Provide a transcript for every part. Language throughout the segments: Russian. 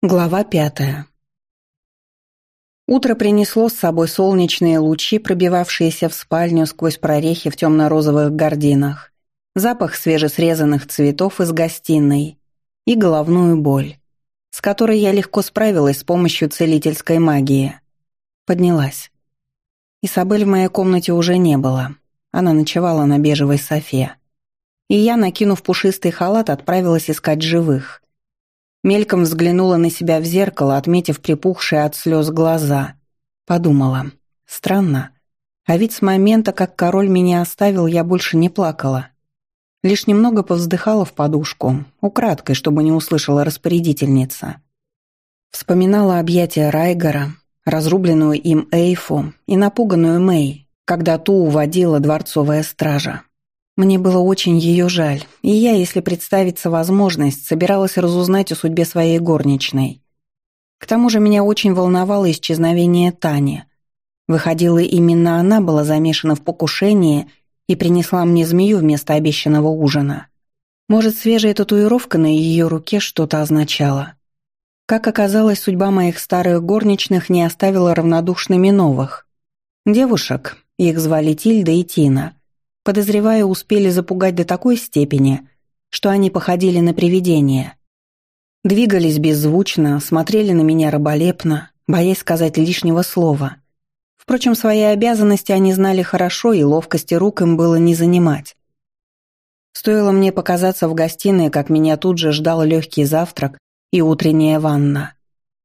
Глава пятая. Утро принесло с собой солнечные лучи, пробивавшиеся в спальню сквозь прорехи в темно-розовых гардинах, запах свежесрезанных цветов из гостиной и головную боль, с которой я легко справилась с помощью целительской магии. Поднялась. Исабель в моей комнате уже не было. Она ночевала на бежевой софе. И я, накинув пушистый халат, отправилась искать живых — Мельком взглянула на себя в зеркало, отметив припухшие от слез глаза. Подумала. Странно. А ведь с момента, как король меня оставил, я больше не плакала. Лишь немного повздыхала в подушку, украдкой, чтобы не услышала распорядительница. Вспоминала объятия Райгора, разрубленную им Эйфу и напуганную Мэй, когда ту уводила дворцовая стража. Мне было очень ее жаль, и я, если представится возможность, собиралась разузнать о судьбе своей горничной. К тому же меня очень волновало исчезновение Тани. Выходило, именно она была замешана в покушении и принесла мне змею вместо обещанного ужина. Может, свежая татуировка на ее руке что-то означала. Как оказалось, судьба моих старых горничных не оставила равнодушными новых. Девушек, их звали Тильда и Тина – Подозревая, успели запугать до такой степени, что они походили на привидения. Двигались беззвучно, смотрели на меня раболепно, боясь сказать лишнего слова. Впрочем, свои обязанности они знали хорошо, и ловкости рук им было не занимать. Стоило мне показаться в гостиной, как меня тут же ждал легкий завтрак и утренняя ванна.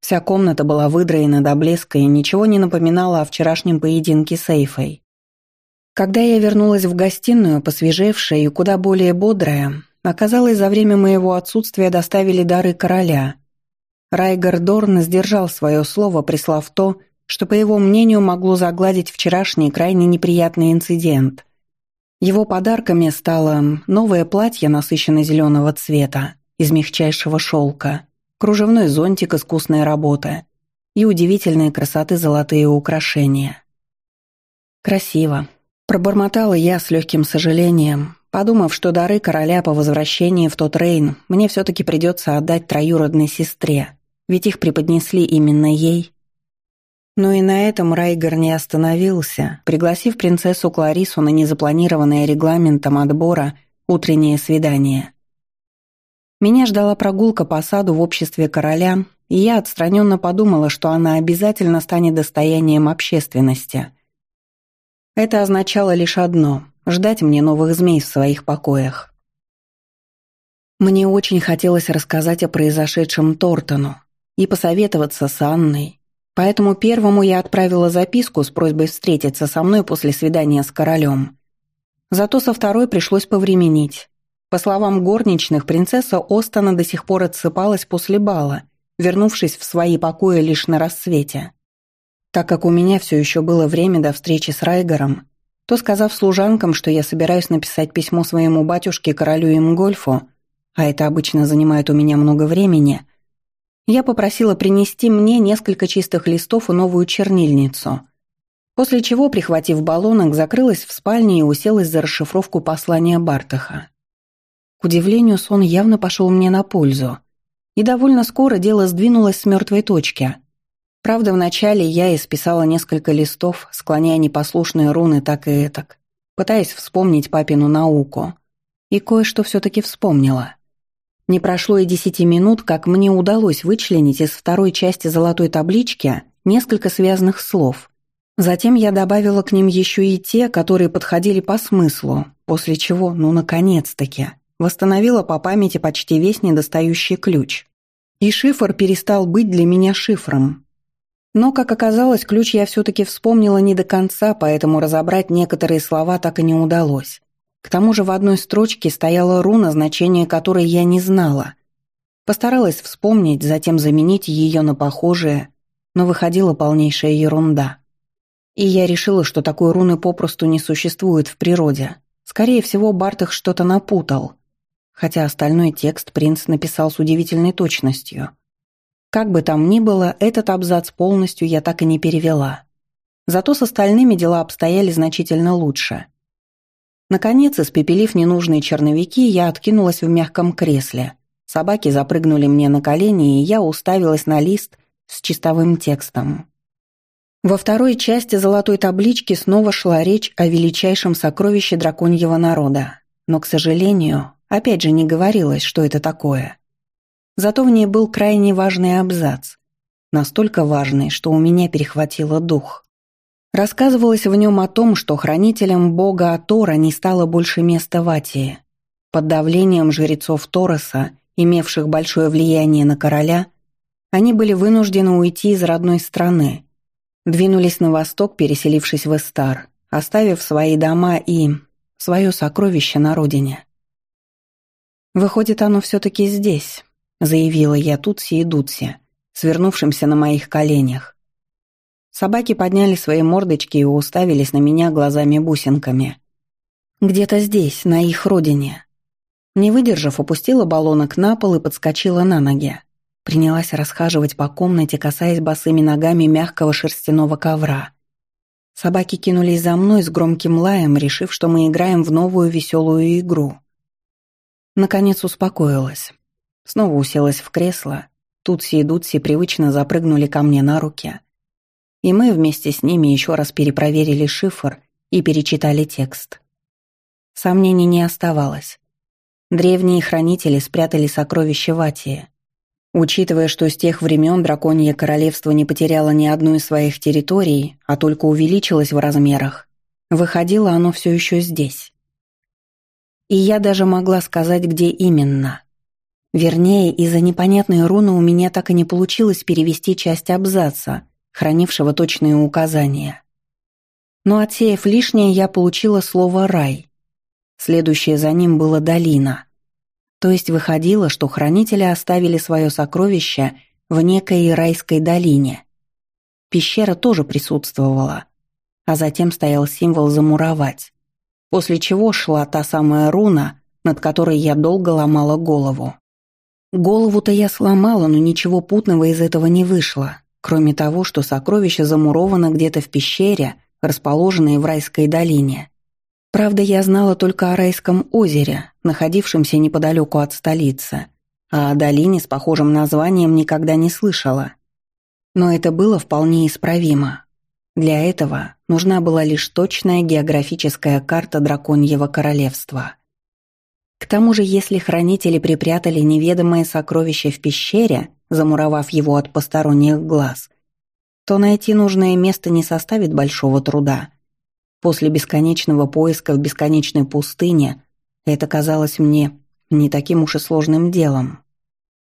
Вся комната была выдраена до блеска и ничего не напоминала о вчерашнем поединке с Эйфой. Когда я вернулась в гостиную, посвежевшая и куда более бодрая, оказалось, за время моего отсутствия доставили дары короля. Райгар Дорн сдержал свое слово, прислав то, что, по его мнению, могло загладить вчерашний крайне неприятный инцидент. Его подарками стало новое платье насыщенно-зеленого цвета из мягчайшего шелка, кружевной зонтик искусной работы и удивительной красоты золотые украшения. Красиво, Пробормотала я с легким сожалением, подумав, что дары короля по возвращении в тот Рейн мне все-таки придется отдать троюродной сестре, ведь их преподнесли именно ей. Но и на этом Райгер не остановился, пригласив принцессу Кларису на незапланированное регламентом отбора утреннее свидание. Меня ждала прогулка по саду в обществе короля, и я отстраненно подумала, что она обязательно станет достоянием общественности – это означало лишь одно – ждать мне новых змей в своих покоях. Мне очень хотелось рассказать о произошедшем Тортону и посоветоваться с Анной, поэтому первому я отправила записку с просьбой встретиться со мной после свидания с королем. Зато со второй пришлось повременить. По словам горничных, принцесса Остона до сих пор отсыпалась после бала, вернувшись в свои покои лишь на рассвете. Так как у меня все еще было время до встречи с Райгером, то, сказав служанкам, что я собираюсь написать письмо своему батюшке, королю Имгольфу, а это обычно занимает у меня много времени, я попросила принести мне несколько чистых листов и новую чернильницу, после чего, прихватив баллонок, закрылась в спальне и уселась за расшифровку послания Бартаха. К удивлению, сон явно пошел мне на пользу, и довольно скоро дело сдвинулось с мертвой точки – Правда, вначале я исписала несколько листов, склоняя непослушные руны так и этак, пытаясь вспомнить папину науку. И кое-что все-таки вспомнила. Не прошло и десяти минут, как мне удалось вычленить из второй части золотой таблички несколько связанных слов. Затем я добавила к ним еще и те, которые подходили по смыслу, после чего, ну, наконец-таки, восстановила по памяти почти весь недостающий ключ. И шифр перестал быть для меня шифром, но, как оказалось, ключ я все-таки вспомнила не до конца, поэтому разобрать некоторые слова так и не удалось. К тому же в одной строчке стояла руна, значение которой я не знала. Постаралась вспомнить, затем заменить ее на похожее, но выходила полнейшая ерунда. И я решила, что такой руны попросту не существует в природе. Скорее всего, Барт их что-то напутал. Хотя остальной текст принц написал с удивительной точностью – как бы там ни было, этот абзац полностью я так и не перевела. Зато с остальными дела обстояли значительно лучше. Наконец, испепелив ненужные черновики, я откинулась в мягком кресле, Собаки запрыгнули мне на колени, и я уставилась на лист с чистовым текстом. Во второй части золотой таблички снова шла речь о величайшем сокровище драконьего народа. Но, к сожалению, опять же не говорилось, что это такое. Зато в ней был крайне важный абзац. Настолько важный, что у меня перехватило дух. Рассказывалось в нем о том, что хранителем бога Атора не стало больше места в Атии. Под давлением жрецов Тороса, имевших большое влияние на короля, они были вынуждены уйти из родной страны – Двинулись на восток, переселившись в Эстар, оставив свои дома и... свое сокровище на родине. «Выходит, оно все-таки здесь», — заявила я Тутси и Дутси, свернувшимся на моих коленях. Собаки подняли свои мордочки и уставились на меня глазами-бусинками. «Где-то здесь, на их родине». Не выдержав, опустила баллонок на пол и подскочила на ноги. Принялась расхаживать по комнате, касаясь босыми ногами мягкого шерстяного ковра. Собаки кинулись за мной с громким лаем, решив, что мы играем в новую веселую игру. Наконец успокоилась. Снова уселась в кресло. Тутси и Дутси привычно запрыгнули ко мне на руки. И мы вместе с ними еще раз перепроверили шифр и перечитали текст. Сомнений не оставалось. Древние хранители спрятали сокровища в Атии. Учитывая, что с тех времен драконье королевство не потеряло ни одну из своих территорий, а только увеличилось в размерах, выходило оно все еще здесь. И я даже могла сказать, где именно. Вернее, из-за непонятной руны у меня так и не получилось перевести часть абзаца, хранившего точные указания. Но отсеяв лишнее, я получила слово «рай». Следующее за ним было «долина». То есть выходило, что хранители оставили свое сокровище в некой райской долине. Пещера тоже присутствовала, а затем стоял символ «замуровать», после чего шла та самая руна, над которой я долго ломала голову. Голову-то я сломала, но ничего путного из этого не вышло, кроме того, что сокровище замуровано где-то в пещере, расположенной в райской долине. Правда, я знала только о райском озере, находившемся неподалеку от столицы, а о долине с похожим названием никогда не слышала. Но это было вполне исправимо. Для этого нужна была лишь точная географическая карта драконьего королевства. К тому же, если хранители припрятали неведомое сокровище в пещере, замуровав его от посторонних глаз, то найти нужное место не составит большого труда – После бесконечного поиска в бесконечной пустыне это казалось мне не таким уж и сложным делом.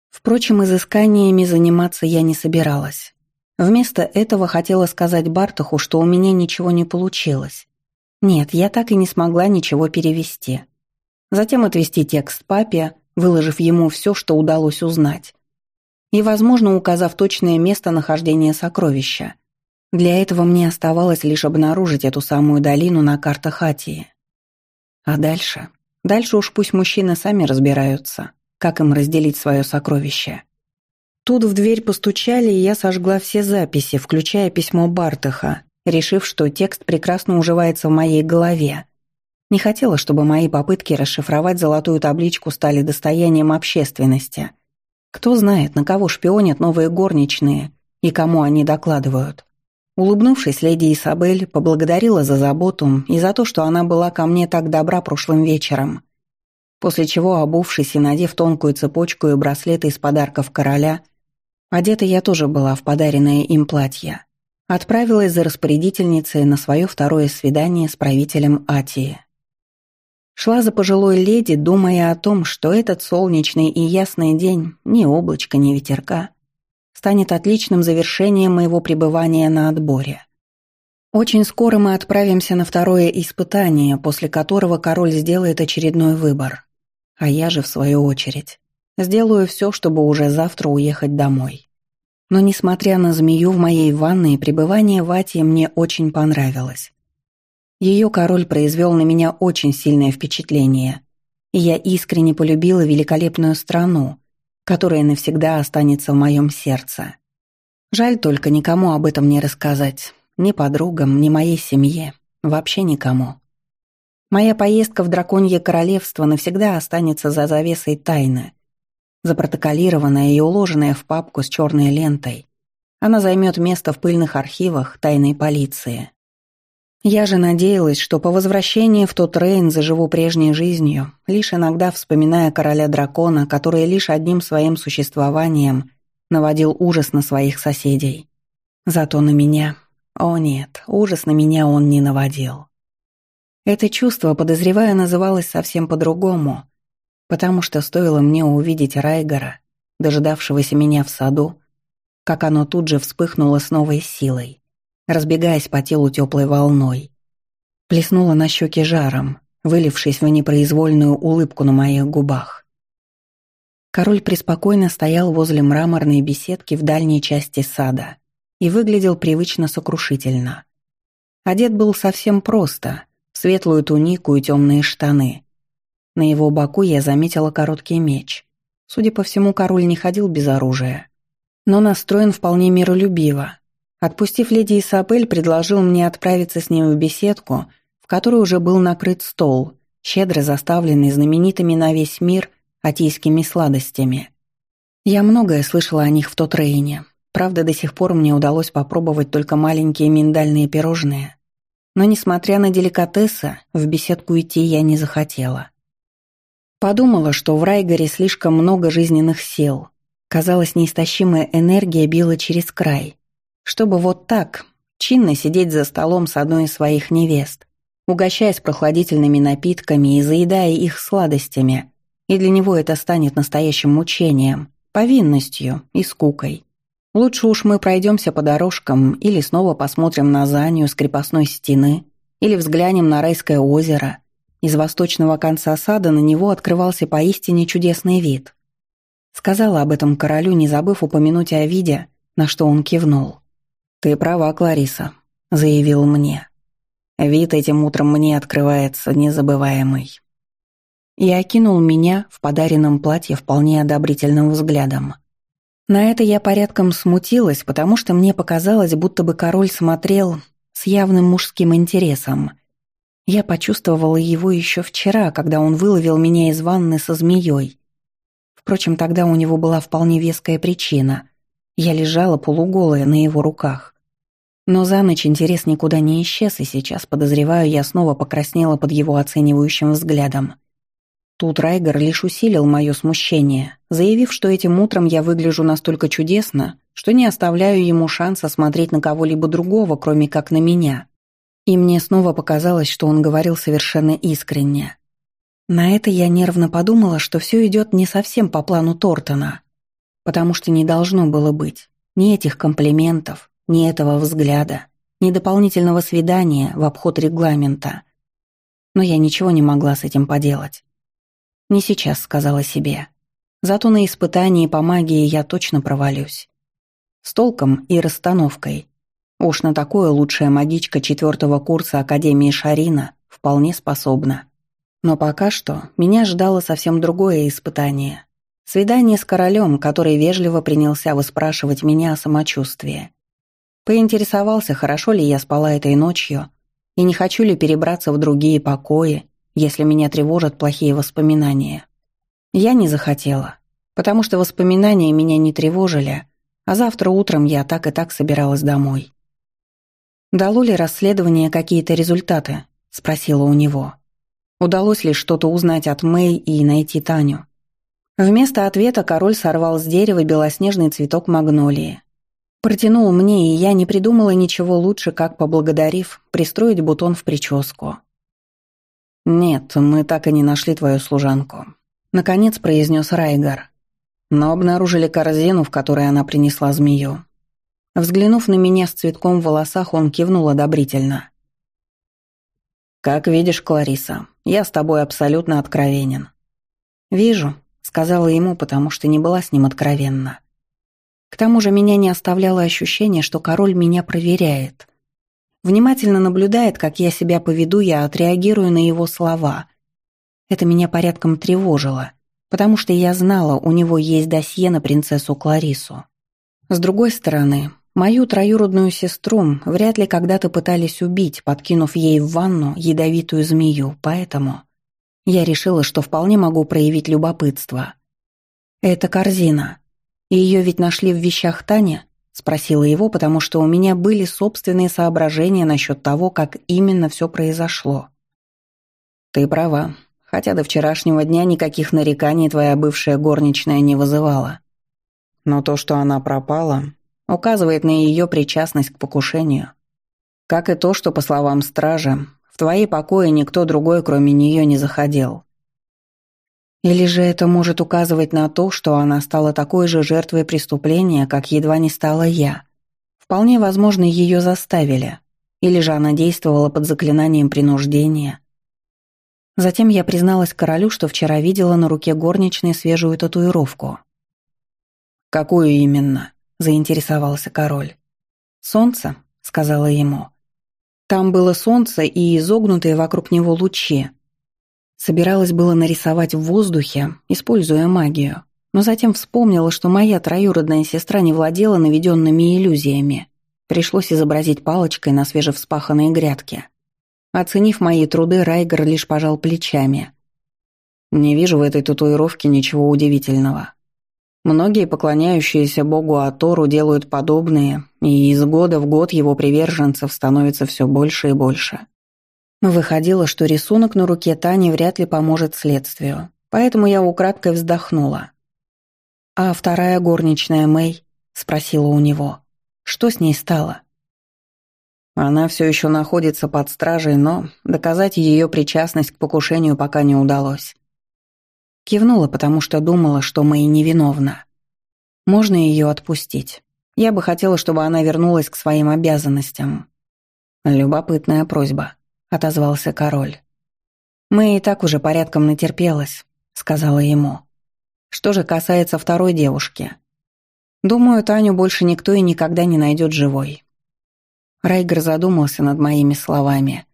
Впрочем, изысканиями заниматься я не собиралась. Вместо этого хотела сказать Бартаху, что у меня ничего не получилось. Нет, я так и не смогла ничего перевести. Затем отвести текст папе, выложив ему все, что удалось узнать. И, возможно, указав точное место нахождения сокровища. Для этого мне оставалось лишь обнаружить эту самую долину на картах Атии. А дальше? Дальше уж пусть мужчины сами разбираются, как им разделить свое сокровище. Тут в дверь постучали, и я сожгла все записи, включая письмо Бартыха, решив, что текст прекрасно уживается в моей голове. Не хотела, чтобы мои попытки расшифровать золотую табличку стали достоянием общественности. Кто знает, на кого шпионят новые горничные и кому они докладывают. Улыбнувшись, леди Исабель поблагодарила за заботу и за то, что она была ко мне так добра прошлым вечером. После чего, обувшись и надев тонкую цепочку и браслеты из подарков короля, одета я тоже была в подаренное им платье, отправилась за распорядительницей на свое второе свидание с правителем Атии. Шла за пожилой леди, думая о том, что этот солнечный и ясный день ни облачко, ни ветерка — станет отличным завершением моего пребывания на отборе. Очень скоро мы отправимся на второе испытание, после которого король сделает очередной выбор. А я же, в свою очередь, сделаю все, чтобы уже завтра уехать домой. Но, несмотря на змею в моей ванной, пребывание в Ате мне очень понравилось. Ее король произвел на меня очень сильное впечатление, и я искренне полюбила великолепную страну, которое навсегда останется в моем сердце. Жаль только никому об этом не рассказать. Ни подругам, ни моей семье. Вообще никому. Моя поездка в Драконье Королевство навсегда останется за завесой тайны. запротоколированная и уложенная в папку с черной лентой. Она займет место в пыльных архивах тайной полиции. Я же надеялась, что по возвращении в тот Рейн заживу прежней жизнью, лишь иногда вспоминая короля дракона, который лишь одним своим существованием наводил ужас на своих соседей. Зато на меня... О нет, ужас на меня он не наводил. Это чувство, подозревая, называлось совсем по-другому, потому что стоило мне увидеть Райгора, дожидавшегося меня в саду, как оно тут же вспыхнуло с новой силой, разбегаясь по телу теплой волной. Плеснуло на щеки жаром, вылившись в непроизвольную улыбку на моих губах. Король преспокойно стоял возле мраморной беседки в дальней части сада и выглядел привычно сокрушительно. Одет был совсем просто, в светлую тунику и темные штаны. На его боку я заметила короткий меч. Судя по всему, король не ходил без оружия но настроен вполне миролюбиво. Отпустив леди Исабель, предложил мне отправиться с ним в беседку, в которой уже был накрыт стол, щедро заставленный знаменитыми на весь мир атийскими сладостями. Я многое слышала о них в тот рейне. Правда, до сих пор мне удалось попробовать только маленькие миндальные пирожные. Но, несмотря на деликатесы, в беседку идти я не захотела. Подумала, что в Райгаре слишком много жизненных сил, Казалось, неистощимая энергия била через край. Чтобы вот так, чинно сидеть за столом с одной из своих невест, угощаясь прохладительными напитками и заедая их сладостями, и для него это станет настоящим мучением, повинностью и скукой. Лучше уж мы пройдемся по дорожкам или снова посмотрим на занию с крепостной стены, или взглянем на райское озеро. Из восточного конца сада на него открывался поистине чудесный вид. Сказала об этом королю, не забыв упомянуть о виде, на что он кивнул. «Ты права, Клариса», — заявил мне. «Вид этим утром мне открывается незабываемый». И окинул меня в подаренном платье вполне одобрительным взглядом. На это я порядком смутилась, потому что мне показалось, будто бы король смотрел с явным мужским интересом. Я почувствовала его еще вчера, когда он выловил меня из ванны со змеей Впрочем, тогда у него была вполне веская причина. Я лежала полуголая на его руках. Но за ночь интерес никуда не исчез, и сейчас, подозреваю, я снова покраснела под его оценивающим взглядом. Тут Райгер лишь усилил мое смущение, заявив, что этим утром я выгляжу настолько чудесно, что не оставляю ему шанса смотреть на кого-либо другого, кроме как на меня. И мне снова показалось, что он говорил совершенно искренне. На это я нервно подумала, что все идет не совсем по плану Тортона, потому что не должно было быть ни этих комплиментов, ни этого взгляда, ни дополнительного свидания в обход регламента. Но я ничего не могла с этим поделать. «Не сейчас», — сказала себе. «Зато на испытании по магии я точно провалюсь. С толком и расстановкой. Уж на такое лучшая магичка четвертого курса Академии Шарина вполне способна». Но пока что меня ждало совсем другое испытание. Свидание с королем, который вежливо принялся выспрашивать меня о самочувствии. Поинтересовался, хорошо ли я спала этой ночью и не хочу ли перебраться в другие покои, если меня тревожат плохие воспоминания. Я не захотела, потому что воспоминания меня не тревожили, а завтра утром я так и так собиралась домой. «Дало ли расследование какие-то результаты?» — спросила у него. Удалось ли что-то узнать от Мэй и найти Таню? Вместо ответа король сорвал с дерева белоснежный цветок магнолии. Протянул мне, и я не придумала ничего лучше, как, поблагодарив, пристроить бутон в прическу. «Нет, мы так и не нашли твою служанку», — наконец произнес Райгар. Но обнаружили корзину, в которой она принесла змею. Взглянув на меня с цветком в волосах, он кивнул одобрительно. «Как видишь, Клариса, я с тобой абсолютно откровенен». «Вижу», — сказала ему, потому что не была с ним откровенна. К тому же меня не оставляло ощущение, что король меня проверяет. Внимательно наблюдает, как я себя поведу, я отреагирую на его слова. Это меня порядком тревожило, потому что я знала, у него есть досье на принцессу Кларису. С другой стороны, Мою троюродную сестру вряд ли когда-то пытались убить, подкинув ей в ванну ядовитую змею, поэтому я решила, что вполне могу проявить любопытство. «Это корзина. Ее ведь нашли в вещах Тани?» — спросила его, потому что у меня были собственные соображения насчет того, как именно все произошло. «Ты права, хотя до вчерашнего дня никаких нареканий твоя бывшая горничная не вызывала. Но то, что она пропала, указывает на ее причастность к покушению. Как и то, что, по словам стража, твои покои никто другой, кроме нее, не заходил. Или же это может указывать на то, что она стала такой же жертвой преступления, как едва не стала я. Вполне возможно, ее заставили. Или же она действовала под заклинанием принуждения. Затем я призналась королю, что вчера видела на руке горничной свежую татуировку. «Какую именно?» – заинтересовался король. «Солнце», – сказала ему. Там было солнце и изогнутые вокруг него лучи, Собиралась было нарисовать в воздухе, используя магию, но затем вспомнила, что моя троюродная сестра не владела наведенными иллюзиями. Пришлось изобразить палочкой на свежевспаханной грядке. Оценив мои труды, Райгер лишь пожал плечами. «Не вижу в этой татуировке ничего удивительного. Многие поклоняющиеся богу Атору делают подобные, и из года в год его приверженцев становится все больше и больше. Выходило, что рисунок на руке Тани вряд ли поможет следствию, поэтому я украдкой вздохнула. «А вторая горничная Мэй?» — спросила у него. «Что с ней стало?» Она все еще находится под стражей, но доказать ее причастность к покушению пока не удалось. Кивнула, потому что думала, что Мэй невиновна. Можно ее отпустить. Я бы хотела, чтобы она вернулась к своим обязанностям. Любопытная просьба. — отозвался король. «Мы и так уже порядком натерпелась», — сказала ему. «Что же касается второй девушки? Думаю, Таню больше никто и никогда не найдет живой». Райгер задумался над моими словами,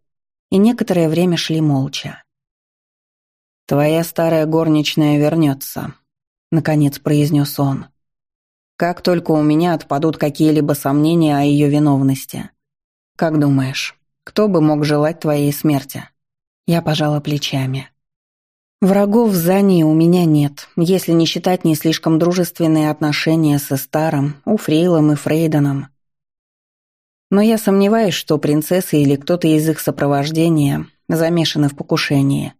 и некоторое время шли молча. «Твоя старая горничная вернется», — наконец произнес он. «Как только у меня отпадут какие-либо сомнения о ее виновности. Как думаешь, кто бы мог желать твоей смерти?» Я пожала плечами. Врагов в Зании у меня нет, если не считать не слишком дружественные отношения со Старым, Уфрейлом и Фрейденом. Но я сомневаюсь, что принцессы или кто-то из их сопровождения замешаны в покушении.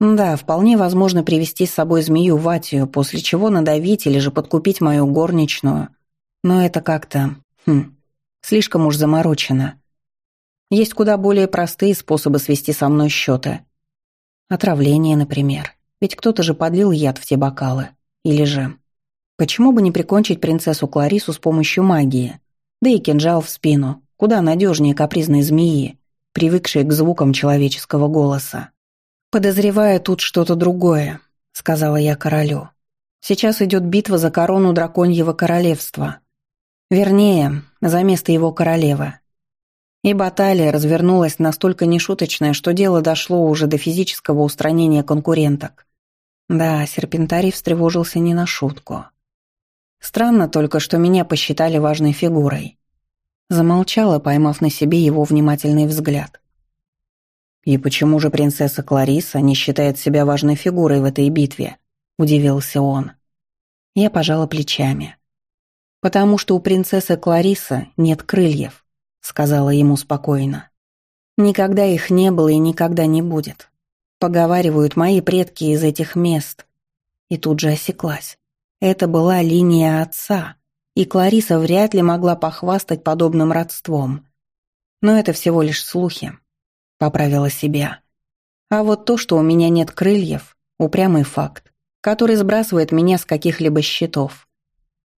Да, вполне возможно привести с собой змею Ватию, после чего надавить или же подкупить мою горничную. Но это как-то... Хм, слишком уж заморочено. Есть куда более простые способы свести со мной счеты. Отравление, например. Ведь кто-то же подлил яд в те бокалы. Или же... Почему бы не прикончить принцессу Кларису с помощью магии? Да и кинжал в спину. Куда надежнее капризной змеи, привыкшей к звукам человеческого голоса. «Подозреваю тут что-то другое», — сказала я королю. «Сейчас идет битва за корону драконьего королевства. Вернее, за место его королевы. И баталия развернулась настолько нешуточная, что дело дошло уже до физического устранения конкуренток. Да, серпентарий встревожился не на шутку. Странно только, что меня посчитали важной фигурой. Замолчала, поймав на себе его внимательный взгляд. «И почему же принцесса Клариса не считает себя важной фигурой в этой битве?» – удивился он. Я пожала плечами. «Потому что у принцессы Кларисы нет крыльев», сказала ему спокойно. Никогда их не было и никогда не будет. Поговаривают мои предки из этих мест. И тут же осеклась. Это была линия отца, и Клариса вряд ли могла похвастать подобным родством. Но это всего лишь слухи. Поправила себя. А вот то, что у меня нет крыльев, упрямый факт, который сбрасывает меня с каких-либо счетов.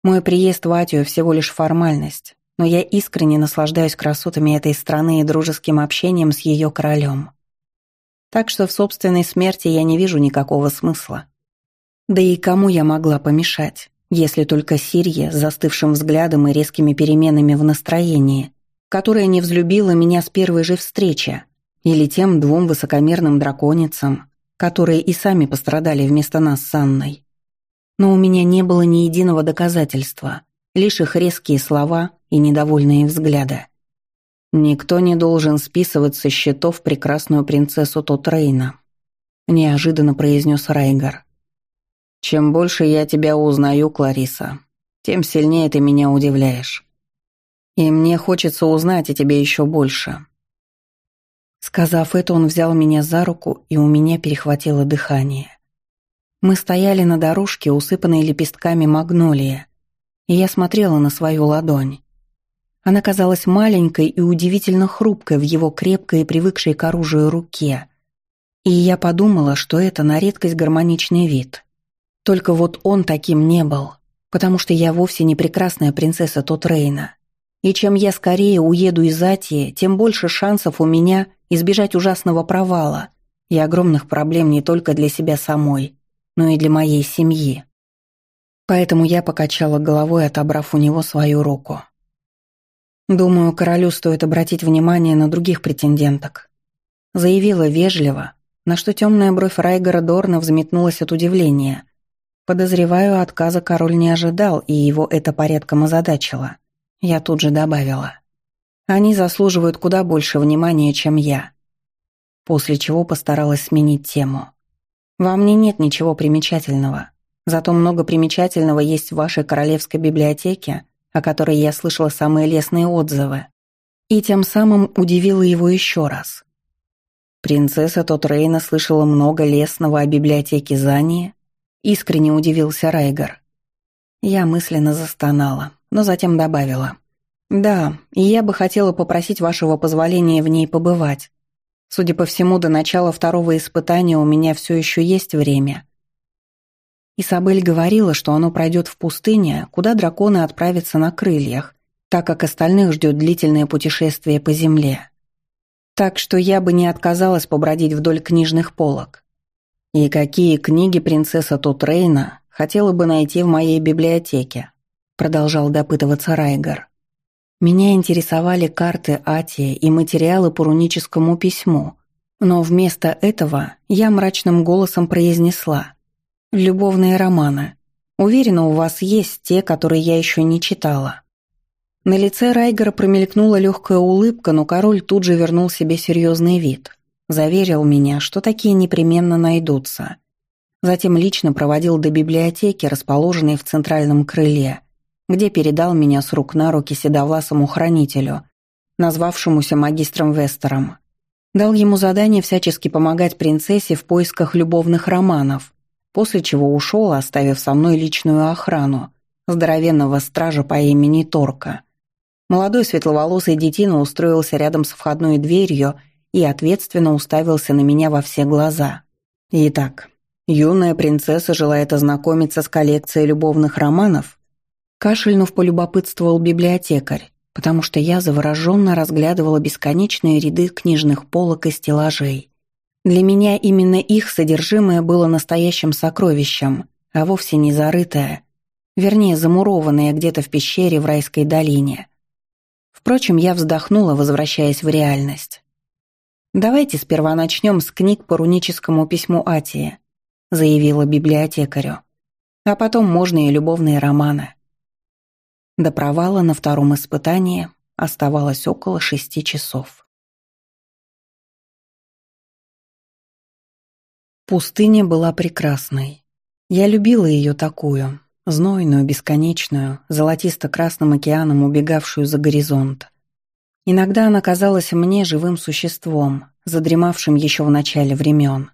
Мой приезд в Атию всего лишь формальность, но я искренне наслаждаюсь красотами этой страны и дружеским общением с ее королем. Так что в собственной смерти я не вижу никакого смысла. Да и кому я могла помешать, если только Сирья с застывшим взглядом и резкими переменами в настроении, которая не взлюбила меня с первой же встречи, или тем двум высокомерным драконицам, которые и сами пострадали вместо нас с Анной. Но у меня не было ни единого доказательства, лишь их резкие слова и недовольные взгляды. Никто не должен списывать со счетов прекрасную принцессу Тотрейна, неожиданно произнес Райгар. Чем больше я тебя узнаю, Клариса, тем сильнее ты меня удивляешь. И мне хочется узнать о тебе еще больше. Сказав это, он взял меня за руку, и у меня перехватило дыхание. Мы стояли на дорожке, усыпанной лепестками магнолии, и я смотрела на свою ладонь. Она казалась маленькой и удивительно хрупкой в его крепкой и привыкшей к оружию руке. И я подумала, что это на редкость гармоничный вид. Только вот он таким не был, потому что я вовсе не прекрасная принцесса Тотрейна. И чем я скорее уеду из Атии, тем больше шансов у меня избежать ужасного провала и огромных проблем не только для себя самой, но и для моей семьи. Поэтому я покачала головой, отобрав у него свою руку. Думаю, королю стоит обратить внимание на других претенденток. Заявила вежливо, на что темная бровь Райгора Дорна взметнулась от удивления. Подозреваю, отказа король не ожидал, и его это порядком озадачило. Я тут же добавила. Они заслуживают куда больше внимания, чем я. После чего постаралась сменить тему. Во мне нет ничего примечательного. Зато много примечательного есть в вашей королевской библиотеке, о которой я слышала самые лестные отзывы. И тем самым удивила его еще раз. Принцесса Тотрейна слышала много лестного о библиотеке Зании, искренне удивился Райгар. Я мысленно застонала, но затем добавила. «Да, и я бы хотела попросить вашего позволения в ней побывать. Судя по всему, до начала второго испытания у меня все еще есть время. Исабель говорила, что оно пройдет в пустыне, куда драконы отправятся на крыльях, так как остальных ждет длительное путешествие по земле. Так что я бы не отказалась побродить вдоль книжных полок. И какие книги принцесса Тутрейна хотела бы найти в моей библиотеке, продолжал допытываться Райгар. Меня интересовали карты Атия и материалы по руническому письму, но вместо этого я мрачным голосом произнесла – Любовные романы. Уверена, у вас есть те, которые я еще не читала. На лице Райгера промелькнула легкая улыбка, но король тут же вернул себе серьезный вид. Заверил меня, что такие непременно найдутся. Затем лично проводил до библиотеки, расположенной в центральном крыле, где передал меня с рук на руки седовласому хранителю, назвавшемуся магистром Вестером. Дал ему задание всячески помогать принцессе в поисках любовных романов, после чего ушел, оставив со мной личную охрану, здоровенного стража по имени Торка. Молодой светловолосый детина устроился рядом с входной дверью и ответственно уставился на меня во все глаза. Итак, юная принцесса желает ознакомиться с коллекцией любовных романов? Кашельнув полюбопытствовал библиотекарь, потому что я завороженно разглядывала бесконечные ряды книжных полок и стеллажей. Для меня именно их содержимое было настоящим сокровищем, а вовсе не зарытое, вернее, замурованное где-то в пещере в райской долине. Впрочем, я вздохнула, возвращаясь в реальность. «Давайте сперва начнем с книг по руническому письму Атии», заявила библиотекарю. «А потом можно и любовные романы». До провала на втором испытании оставалось около шести часов. Пустыня была прекрасной. Я любила ее такую, знойную, бесконечную, золотисто-красным океаном убегавшую за горизонт. Иногда она казалась мне живым существом, задремавшим еще в начале времен.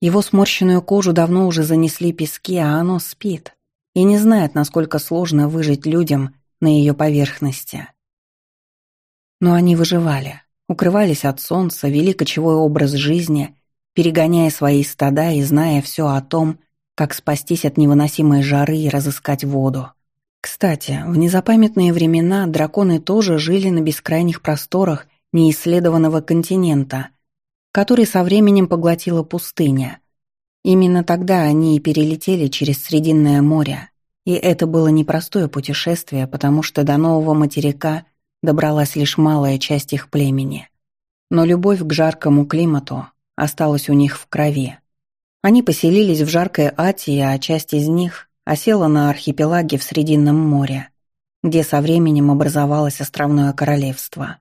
Его сморщенную кожу давно уже занесли пески, а оно спит и не знает, насколько сложно выжить людям на ее поверхности. Но они выживали, укрывались от солнца, вели кочевой образ жизни – перегоняя свои стада и зная все о том, как спастись от невыносимой жары и разыскать воду. Кстати, в незапамятные времена драконы тоже жили на бескрайних просторах неисследованного континента, который со временем поглотила пустыня. Именно тогда они и перелетели через Срединное море, и это было непростое путешествие, потому что до нового материка добралась лишь малая часть их племени. Но любовь к жаркому климату, осталось у них в крови. Они поселились в жаркой Атии, а часть из них осела на архипелаге в Срединном море, где со временем образовалось островное королевство.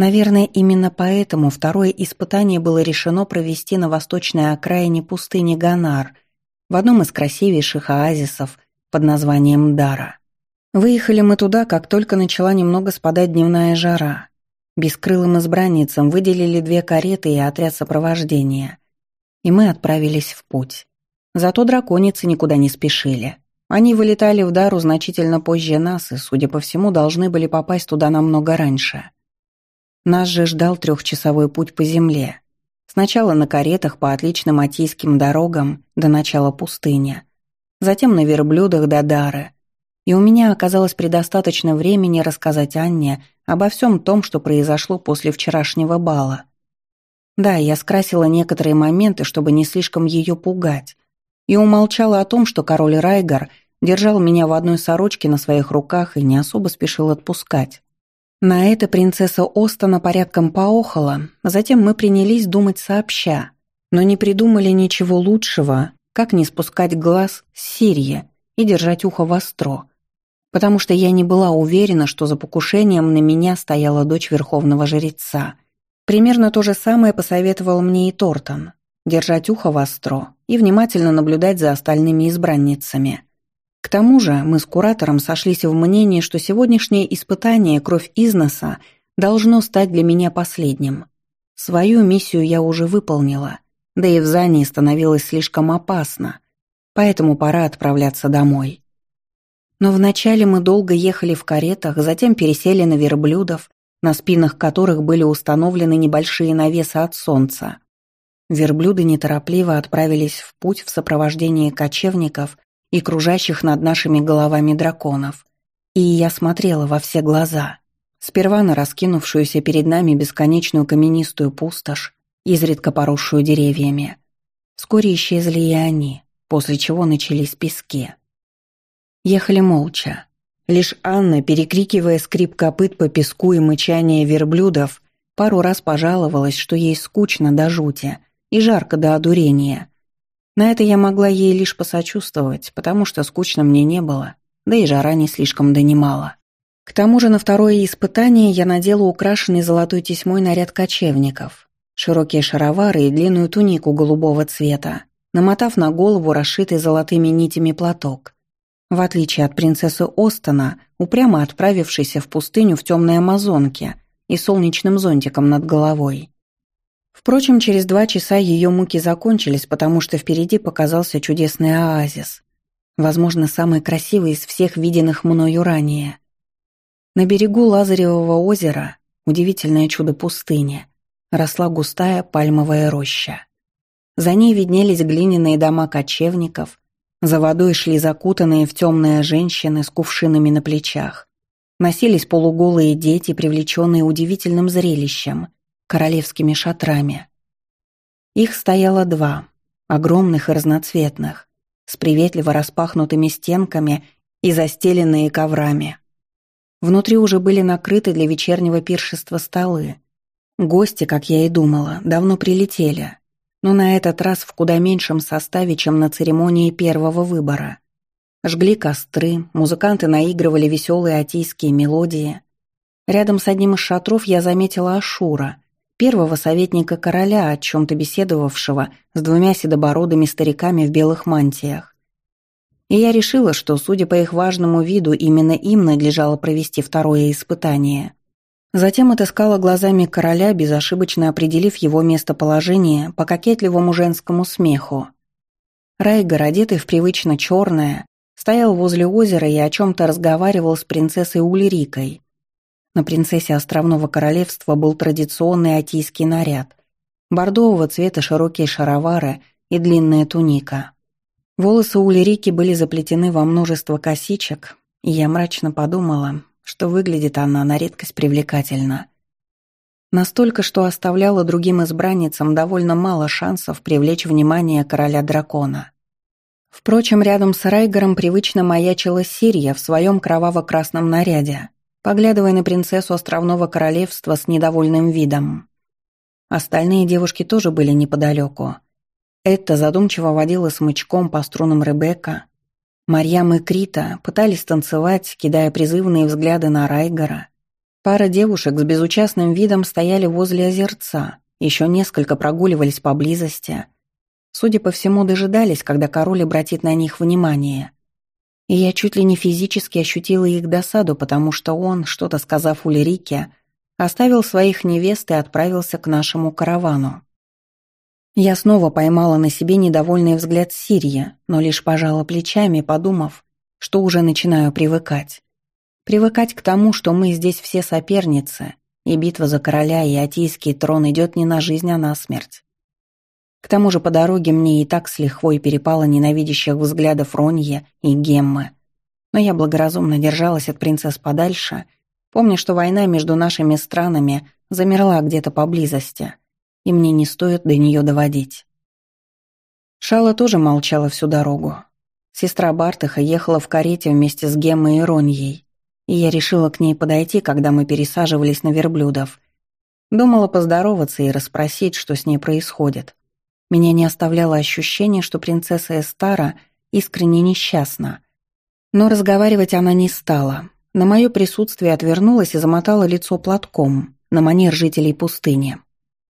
Наверное, именно поэтому второе испытание было решено провести на восточной окраине пустыни Ганар, в одном из красивейших оазисов под названием Дара. Выехали мы туда, как только начала немного спадать дневная жара. Бескрылым избранницам выделили две кареты и отряд сопровождения. И мы отправились в путь. Зато драконицы никуда не спешили. Они вылетали в Дару значительно позже нас и, судя по всему, должны были попасть туда намного раньше. Нас же ждал трехчасовой путь по земле. Сначала на каретах по отличным атийским дорогам до начала пустыни, затем на верблюдах до Дары. И у меня оказалось предостаточно времени рассказать Анне обо всем том, что произошло после вчерашнего бала. Да, я скрасила некоторые моменты, чтобы не слишком ее пугать, и умолчала о том, что король Райгар держал меня в одной сорочке на своих руках и не особо спешил отпускать. На это принцесса Остона порядком поохала, затем мы принялись думать сообща, но не придумали ничего лучшего, как не спускать глаз с Сирии и держать ухо востро, потому что я не была уверена, что за покушением на меня стояла дочь верховного жреца. Примерно то же самое посоветовал мне и Тортон держать ухо востро и внимательно наблюдать за остальными избранницами. К тому же мы с куратором сошлись в мнении, что сегодняшнее испытание «Кровь из носа» должно стать для меня последним. Свою миссию я уже выполнила, да и в Зании становилось слишком опасно, поэтому пора отправляться домой. Но вначале мы долго ехали в каретах, затем пересели на верблюдов, на спинах которых были установлены небольшие навесы от солнца. Верблюды неторопливо отправились в путь в сопровождении кочевников и кружащих над нашими головами драконов. И я смотрела во все глаза. Сперва на раскинувшуюся перед нами бесконечную каменистую пустошь, изредка поросшую деревьями. Вскоре исчезли и они, после чего начались пески. Ехали молча. Лишь Анна, перекрикивая скрип копыт по песку и мычание верблюдов, пару раз пожаловалась, что ей скучно до жути — и жарко до одурения. На это я могла ей лишь посочувствовать, потому что скучно мне не было, да и жара не слишком донимала. К тому же на второе испытание я надела украшенный золотой тесьмой наряд кочевников, широкие шаровары и длинную тунику голубого цвета, намотав на голову расшитый золотыми нитями платок. В отличие от принцессы Остона, упрямо отправившейся в пустыню в темной амазонке и солнечным зонтиком над головой. Впрочем, через два часа ее муки закончились, потому что впереди показался чудесный оазис. Возможно, самый красивый из всех виденных мною ранее. На берегу Лазаревого озера, удивительное чудо пустыни, росла густая пальмовая роща. За ней виднелись глиняные дома кочевников, за водой шли закутанные в темные женщины с кувшинами на плечах. Носились полуголые дети, привлеченные удивительным зрелищем – королевскими шатрами. Их стояло два, огромных и разноцветных, с приветливо распахнутыми стенками и застеленные коврами. Внутри уже были накрыты для вечернего пиршества столы. Гости, как я и думала, давно прилетели, но на этот раз в куда меньшем составе, чем на церемонии первого выбора. Жгли костры, музыканты наигрывали веселые атийские мелодии. Рядом с одним из шатров я заметила Ашура, первого советника короля, о чем-то беседовавшего с двумя седобородыми стариками в белых мантиях. И я решила, что, судя по их важному виду, именно им надлежало провести второе испытание. Затем отыскала глазами короля, безошибочно определив его местоположение по кокетливому женскому смеху. Райгар, одетый в привычно черное, стоял возле озера и о чем-то разговаривал с принцессой Ульрикой, на принцессе Островного Королевства был традиционный атийский наряд. Бордового цвета широкие шаровары и длинная туника. Волосы у Лирики были заплетены во множество косичек, и я мрачно подумала, что выглядит она на редкость привлекательно. Настолько, что оставляла другим избранницам довольно мало шансов привлечь внимание короля дракона. Впрочем, рядом с Райгером привычно маячила Сирия в своем кроваво-красном наряде – поглядывая на принцессу островного королевства с недовольным видом. Остальные девушки тоже были неподалеку. Эта задумчиво водила смычком по струнам Ребекка. Марьям и Крита пытались танцевать, кидая призывные взгляды на Райгора. Пара девушек с безучастным видом стояли возле озерца, еще несколько прогуливались поблизости. Судя по всему, дожидались, когда король обратит на них внимание. И я чуть ли не физически ощутила их досаду, потому что он, что-то сказав Ульрике, оставил своих невест и отправился к нашему каравану. Я снова поймала на себе недовольный взгляд Сирия, но лишь пожала плечами, подумав, что уже начинаю привыкать. Привыкать к тому, что мы здесь все соперницы, и битва за короля и атийский трон идет не на жизнь, а на смерть. К тому же по дороге мне и так с лихвой перепало ненавидящих взглядов Ронья и Геммы. Но я благоразумно держалась от принцесс подальше, помня, что война между нашими странами замерла где-то поблизости, и мне не стоит до нее доводить. Шала тоже молчала всю дорогу. Сестра Бартыха ехала в карете вместе с Геммой и Роньей, и я решила к ней подойти, когда мы пересаживались на верблюдов. Думала поздороваться и расспросить, что с ней происходит. Меня не оставляло ощущение, что принцесса Эстара искренне несчастна. Но разговаривать она не стала. На мое присутствие отвернулась и замотала лицо платком, на манер жителей пустыни.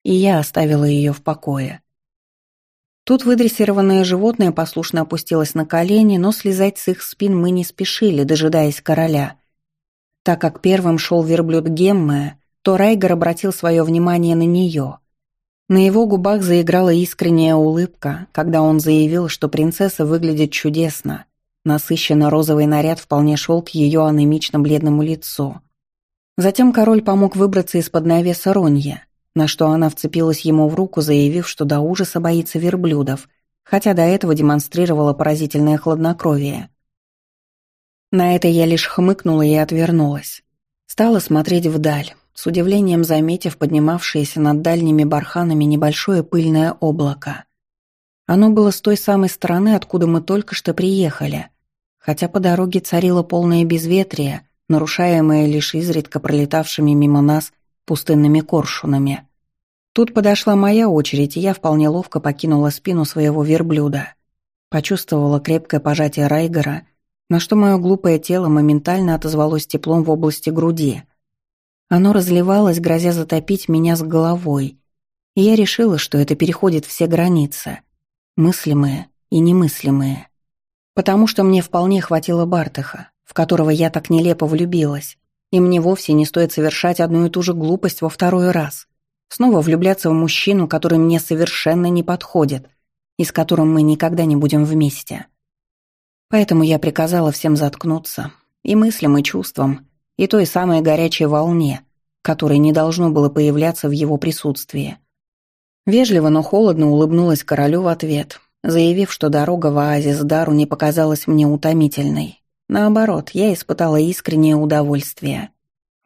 И я оставила ее в покое. Тут выдрессированное животное послушно опустилось на колени, но слезать с их спин мы не спешили, дожидаясь короля. Так как первым шел верблюд Гемме, то Райгер обратил свое внимание на нее. На его губах заиграла искренняя улыбка, когда он заявил, что принцесса выглядит чудесно. Насыщенно розовый наряд вполне шел к ее анемично-бледному лицу. Затем король помог выбраться из-под навеса Ронья, на что она вцепилась ему в руку, заявив, что до ужаса боится верблюдов, хотя до этого демонстрировала поразительное хладнокровие. На это я лишь хмыкнула и отвернулась. Стала смотреть вдаль, с удивлением заметив поднимавшееся над дальними барханами небольшое пыльное облако. Оно было с той самой стороны, откуда мы только что приехали, хотя по дороге царило полное безветрие, нарушаемое лишь изредка пролетавшими мимо нас пустынными коршунами. Тут подошла моя очередь, и я вполне ловко покинула спину своего верблюда. Почувствовала крепкое пожатие Райгера на что мое глупое тело моментально отозвалось теплом в области груди. Оно разливалось, грозя затопить меня с головой, я решила, что это переходит все границы, мыслимые и немыслимые. Потому что мне вполне хватило Бартыха, в которого я так нелепо влюбилась, и мне вовсе не стоит совершать одну и ту же глупость во второй раз. Снова влюбляться в мужчину, который мне совершенно не подходит, и с которым мы никогда не будем вместе. Поэтому я приказала всем заткнуться, и мыслям, и чувствам, и той самой горячей волне, которой не должно было появляться в его присутствии. Вежливо, но холодно улыбнулась королю в ответ, заявив, что дорога в оазис Дару не показалась мне утомительной. Наоборот, я испытала искреннее удовольствие.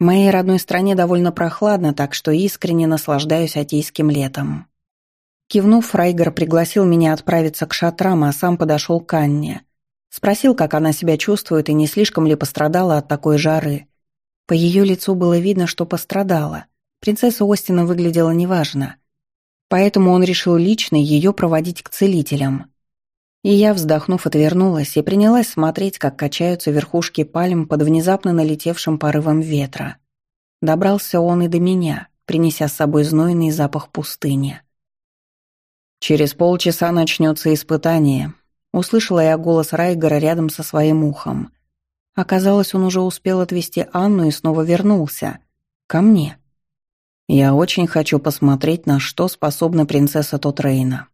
В моей родной стране довольно прохладно, так что искренне наслаждаюсь атийским летом. Кивнув, Фрайгер пригласил меня отправиться к шатрам, а сам подошел к Анне, Спросил, как она себя чувствует и не слишком ли пострадала от такой жары. По ее лицу было видно, что пострадала. Принцесса Остина выглядела неважно. Поэтому он решил лично ее проводить к целителям. И я, вздохнув, отвернулась и принялась смотреть, как качаются верхушки пальм под внезапно налетевшим порывом ветра. Добрался он и до меня, принеся с собой знойный запах пустыни. «Через полчаса начнется испытание», Услышала я голос Райгора рядом со своим ухом. Оказалось, он уже успел отвезти Анну и снова вернулся. Ко мне. Я очень хочу посмотреть, на что способна принцесса Тотрейна.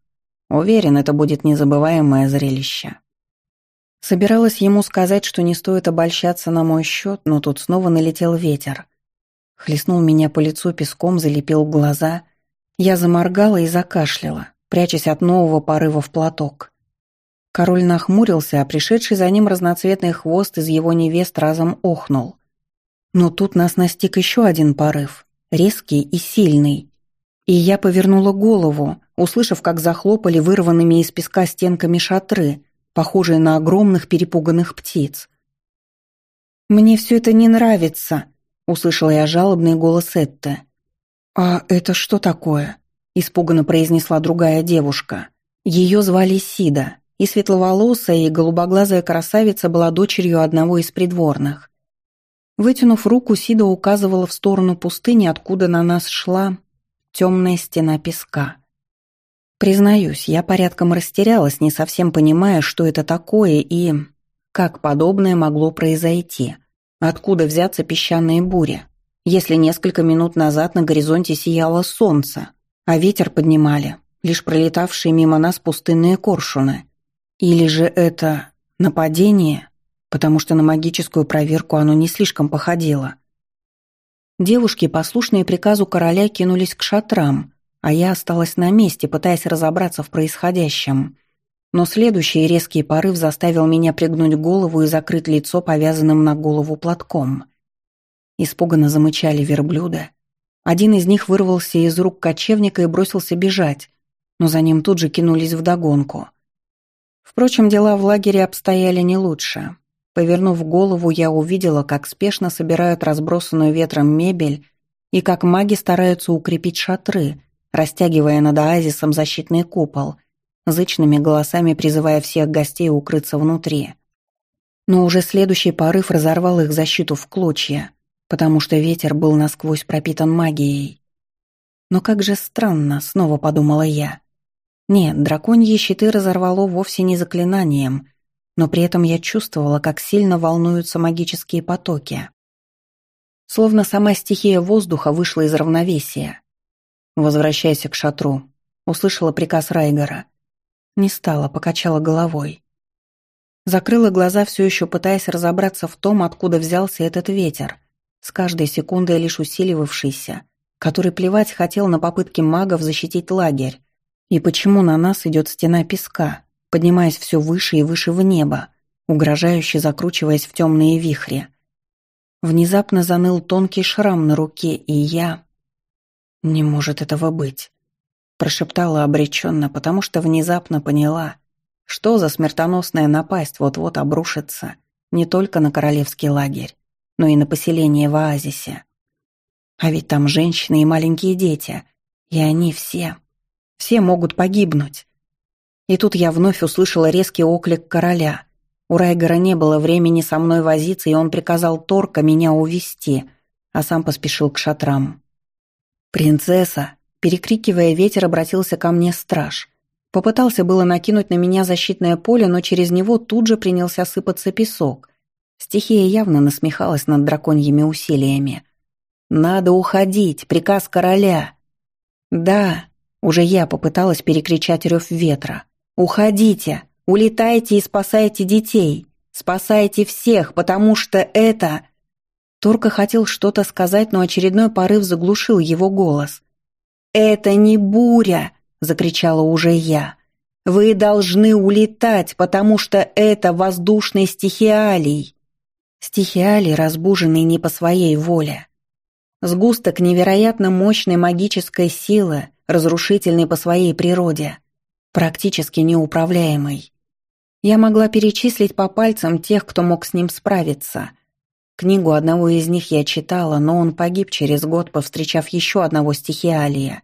Уверен, это будет незабываемое зрелище. Собиралась ему сказать, что не стоит обольщаться на мой счет, но тут снова налетел ветер. Хлестнул меня по лицу песком, залепил глаза. Я заморгала и закашляла, прячась от нового порыва в платок. Король нахмурился, а пришедший за ним разноцветный хвост из его невест разом охнул. Но тут нас настиг еще один порыв, резкий и сильный. И я повернула голову, услышав, как захлопали вырванными из песка стенками шатры, похожие на огромных перепуганных птиц. «Мне все это не нравится», — услышала я жалобный голос Этты. «А это что такое?» — испуганно произнесла другая девушка. Ее звали Сида и светловолосая и голубоглазая красавица была дочерью одного из придворных. Вытянув руку, Сида указывала в сторону пустыни, откуда на нас шла темная стена песка. Признаюсь, я порядком растерялась, не совсем понимая, что это такое и как подобное могло произойти. Откуда взяться песчаные бури, если несколько минут назад на горизонте сияло солнце, а ветер поднимали лишь пролетавшие мимо нас пустынные коршуны? Или же это нападение, потому что на магическую проверку оно не слишком походило? Девушки, послушные приказу короля, кинулись к шатрам, а я осталась на месте, пытаясь разобраться в происходящем. Но следующий резкий порыв заставил меня пригнуть голову и закрыть лицо повязанным на голову платком. Испуганно замычали верблюда. Один из них вырвался из рук кочевника и бросился бежать, но за ним тут же кинулись вдогонку. Впрочем, дела в лагере обстояли не лучше. Повернув голову, я увидела, как спешно собирают разбросанную ветром мебель и как маги стараются укрепить шатры, растягивая над оазисом защитный купол, зычными голосами призывая всех гостей укрыться внутри. Но уже следующий порыв разорвал их защиту в клочья, потому что ветер был насквозь пропитан магией. Но как же странно, снова подумала я. Нет, драконьи щиты разорвало вовсе не заклинанием, но при этом я чувствовала, как сильно волнуются магические потоки. Словно сама стихия воздуха вышла из равновесия. «Возвращайся к шатру», — услышала приказ Райгора. Не стала, покачала головой. Закрыла глаза, все еще пытаясь разобраться в том, откуда взялся этот ветер, с каждой секундой лишь усиливавшийся, который плевать хотел на попытки магов защитить лагерь. И почему на нас идет стена песка, поднимаясь все выше и выше в небо, угрожающе закручиваясь в темные вихри. Внезапно заныл тонкий шрам на руке, и я... «Не может этого быть», — прошептала обреченно, потому что внезапно поняла, что за смертоносная напасть вот-вот обрушится не только на королевский лагерь, но и на поселение в оазисе. А ведь там женщины и маленькие дети, и они все, все могут погибнуть. И тут я вновь услышала резкий оклик короля. У Райгора не было времени со мной возиться, и он приказал Торка меня увести, а сам поспешил к шатрам. «Принцесса!» Перекрикивая ветер, обратился ко мне страж. Попытался было накинуть на меня защитное поле, но через него тут же принялся сыпаться песок. Стихия явно насмехалась над драконьими усилиями. «Надо уходить! Приказ короля!» «Да!» Уже я попыталась перекричать рев ветра. «Уходите! Улетайте и спасайте детей! Спасайте всех, потому что это...» Торка хотел что-то сказать, но очередной порыв заглушил его голос. «Это не буря!» — закричала уже я. «Вы должны улетать, потому что это воздушный стихиалий!» Стихиалий, разбуженный не по своей воле. Сгусток невероятно мощной магической силы, разрушительный по своей природе, практически неуправляемый. Я могла перечислить по пальцам тех, кто мог с ним справиться — Книгу одного из них я читала, но он погиб через год, повстречав еще одного стихиалия.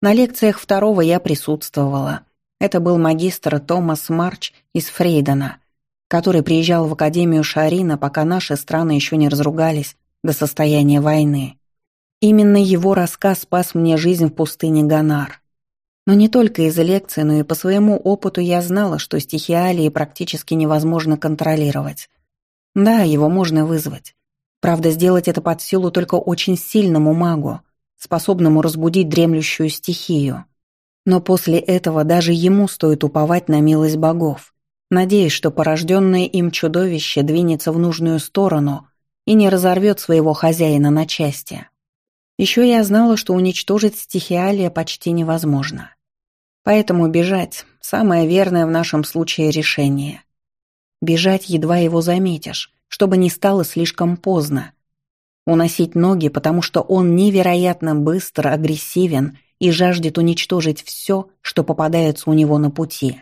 На лекциях второго я присутствовала. Это был магистр Томас Марч из Фрейдена, который приезжал в Академию Шарина, пока наши страны еще не разругались до состояния войны. Именно его рассказ спас мне жизнь в пустыне Ганар. Но не только из-за лекции, но и по своему опыту я знала, что стихиалии практически невозможно контролировать. Да, его можно вызвать. Правда, сделать это под силу только очень сильному магу, способному разбудить дремлющую стихию. Но после этого даже ему стоит уповать на милость богов, надеясь, что порожденное им чудовище двинется в нужную сторону и не разорвет своего хозяина на части. Еще я знала, что уничтожить стихиалия почти невозможно. Поэтому бежать – самое верное в нашем случае решение – Бежать едва его заметишь, чтобы не стало слишком поздно. Уносить ноги, потому что он невероятно быстро, агрессивен и жаждет уничтожить все, что попадается у него на пути.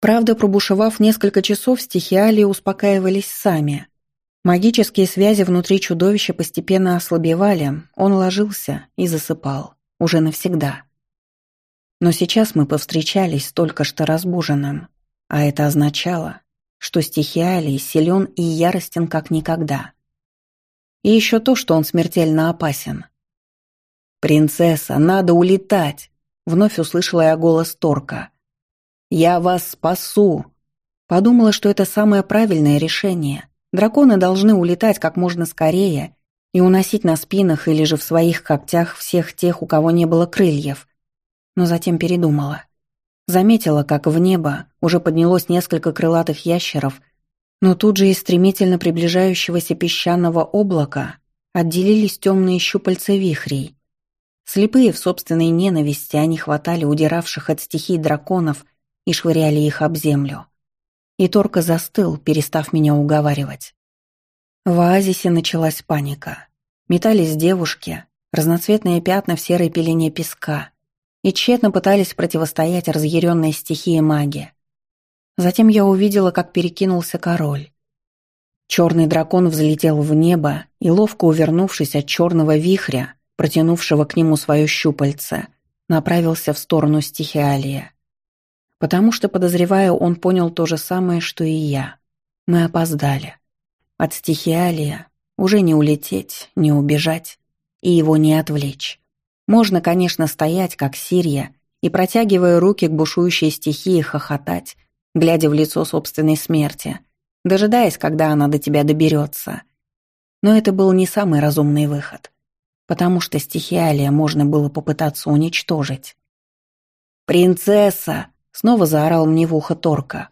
Правда, пробушевав несколько часов, стихиалии успокаивались сами. Магические связи внутри чудовища постепенно ослабевали, он ложился и засыпал. Уже навсегда. Но сейчас мы повстречались только что разбуженным, а это означало, что стихиалий силен и яростен как никогда. И еще то, что он смертельно опасен. «Принцесса, надо улетать!» Вновь услышала я голос Торка. «Я вас спасу!» Подумала, что это самое правильное решение. Драконы должны улетать как можно скорее и уносить на спинах или же в своих когтях всех тех, у кого не было крыльев. Но затем передумала. Заметила, как в небо уже поднялось несколько крылатых ящеров, но тут же из стремительно приближающегося песчаного облака отделились темные щупальца вихрей. Слепые в собственной ненависти они хватали удиравших от стихий драконов и швыряли их об землю. И Торка застыл, перестав меня уговаривать. В оазисе началась паника. Метались девушки, разноцветные пятна в серой пелене песка, и тщетно пытались противостоять разъяренной стихии магии. Затем я увидела, как перекинулся король. Черный дракон взлетел в небо и, ловко увернувшись от черного вихря, протянувшего к нему свое щупальце, направился в сторону стихиалия. Потому что, подозревая, он понял то же самое, что и я. Мы опоздали. От стихиалия уже не улететь, не убежать и его не отвлечь. Можно, конечно, стоять, как Сирия, и, протягивая руки к бушующей стихии, хохотать, глядя в лицо собственной смерти, дожидаясь, когда она до тебя доберется. Но это был не самый разумный выход потому что стихиалия можно было попытаться уничтожить. «Принцесса!» — снова заорал мне в ухо Торка.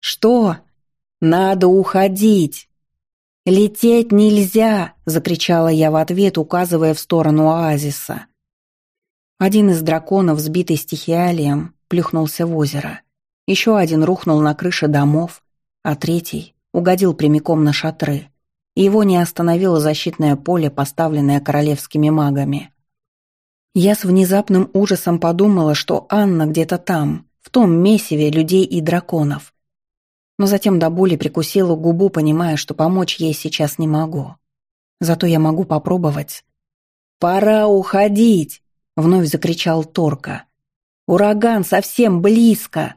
«Что? Надо уходить!» «Лететь нельзя!» — закричала я в ответ, указывая в сторону оазиса. Один из драконов, сбитый стихиалием, плюхнулся в озеро. Еще один рухнул на крыше домов, а третий угодил прямиком на шатры его не остановило защитное поле, поставленное королевскими магами. Я с внезапным ужасом подумала, что Анна где-то там, в том месиве людей и драконов. Но затем до боли прикусила губу, понимая, что помочь ей сейчас не могу. Зато я могу попробовать. «Пора уходить!» — вновь закричал Торка. «Ураган совсем близко!»